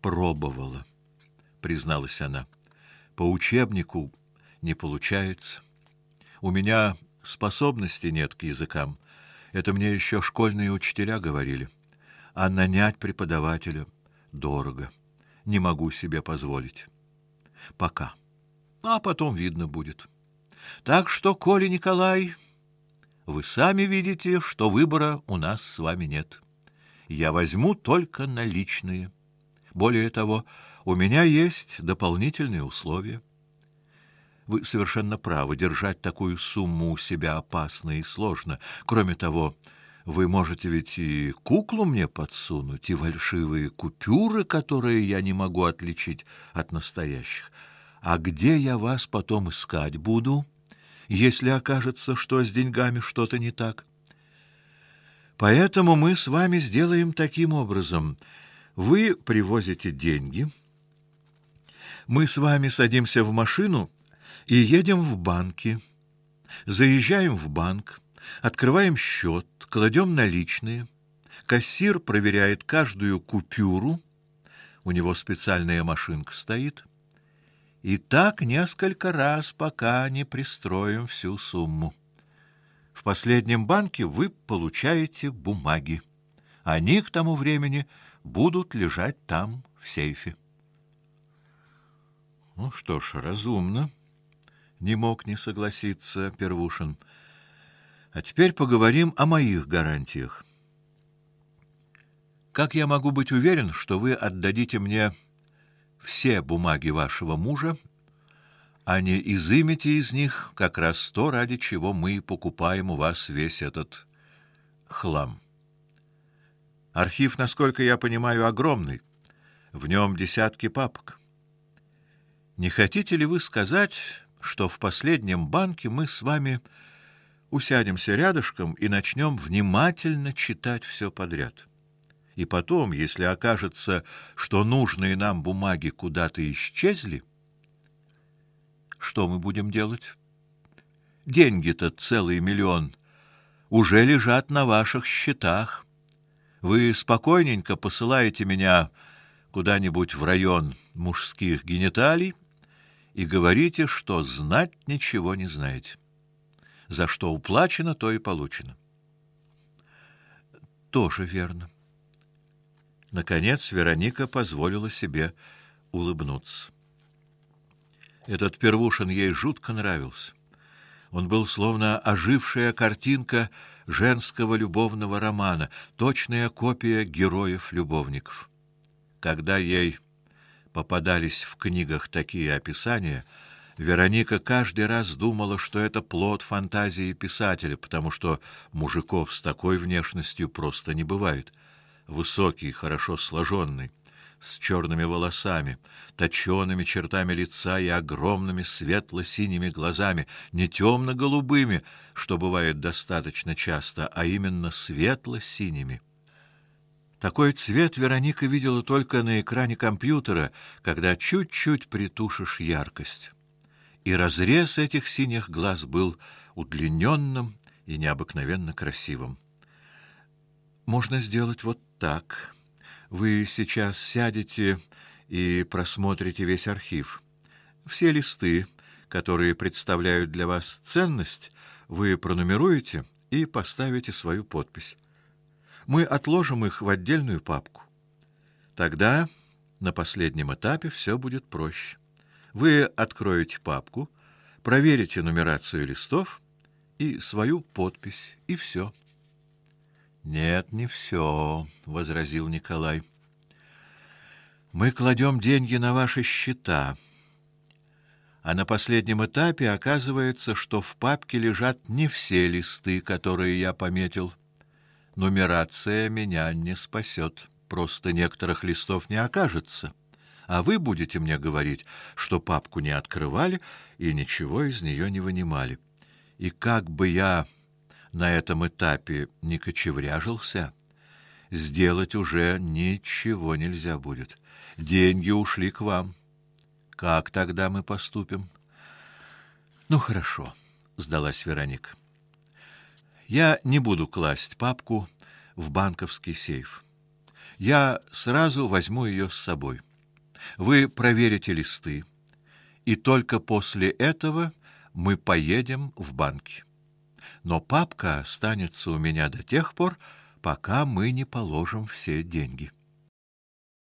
пробовала, призналась она. По учебнику не получается. У меня способности нет к языкам. Это мне еще школьные учителя говорили. А нанять преподавателя дорого. Не могу себе позволить. Пока. А потом видно будет. Так что, Коля Николай, вы сами видите, что выбора у нас с вами нет. Я возьму только наличные. Более того, у меня есть дополнительные условия. Вы совершенно правы, держать такую сумму у себя опасно и сложно. Кроме того, вы можете ведь и куклу мне подсунуть, и фальшивые купюры, которые я не могу отличить от настоящих. А где я вас потом искать буду, если окажется, что с деньгами что-то не так? Поэтому мы с вами сделаем таким образом: вы привозите деньги, мы с вами садимся в машину и едем в банки. Заезжаем в банк, открываем счет, кладем наличные. Кассир проверяет каждую купюру. У него специальная машинка стоит. И так несколько раз, пока не пристроим всю сумму. В последнем банке вы получаете бумаги. Они к тому времени будут лежать там в сейфе. Ну что ж, разумно. Не мог не согласиться Первушин. А теперь поговорим о моих гарантиях. Как я могу быть уверен, что вы отдадите мне все бумаги вашего мужа, а не изымете из них как раз то, ради чего мы покупаем у вас весь этот хлам? Архив, насколько я понимаю, огромный. В нем десятки папок. Не хотите ли вы сказать, что в последнем банке мы с вами усядемся рядышком и начнем внимательно читать все подряд? И потом, если окажется, что нужные нам бумаги куда-то исчезли, что мы будем делать? Деньги-то целый миллион уже лежат на ваших счетах. Вы спокойненько посылаете меня куда-нибудь в район мужских гениталий, и говорите, что знать ничего не знаете. За что уплачено, то и получено. Тоже верно. Наконец Вероника позволила себе улыбнуться. Этот Первушин ей жутко нравился. Он был словно ожившая картинка женского любовного романа, точная копия героев-любовников. Когда ей попадались в книгах такие описания, Вероника каждый раз думала, что это плод фантазии писателя, потому что мужиков с такой внешностью просто не бывает. Высокий, хорошо сложенный, с черными волосами, точёными чертами лица и огромными светло-синими глазами, не темно-голубыми, что бывает достаточно часто, а именно светло-синими. Такой цвет Вероника видела только на экране компьютера, когда чуть-чуть притушишь яркость. И разрез этих синих глаз был удлиненным и необыкновенно красивым. Можно сделать вот так. Вы сейчас сядете и просмотрите весь архив. Все листы, которые представляют для вас ценность, вы пронумеруете и поставите свою подпись мы отложим их в отдельную папку. Тогда на последнем этапе все будет проще. Вы откроете папку, проверите нумерацию листов и свою подпись, и все. Нет, не все, возразил Николай. Мы кладем деньги на ваши счета. А на последнем этапе оказывается, что в папке лежат не все листы, которые я пометил нумерация меня не спасет. Просто некоторых листов не окажется. А вы будете мне говорить, что папку не открывали и ничего из нее не вынимали. И как бы я на этом этапе не кочевряжился, сделать уже ничего нельзя будет. Деньги ушли к вам. Как тогда мы поступим? Ну хорошо, сдалась Вероника. Я не буду класть папку в банковский сейф. Я сразу возьму ее с собой. Вы проверите листы, и только после этого мы поедем в банки. Но папка останется у меня до тех пор, пока мы не положим все деньги.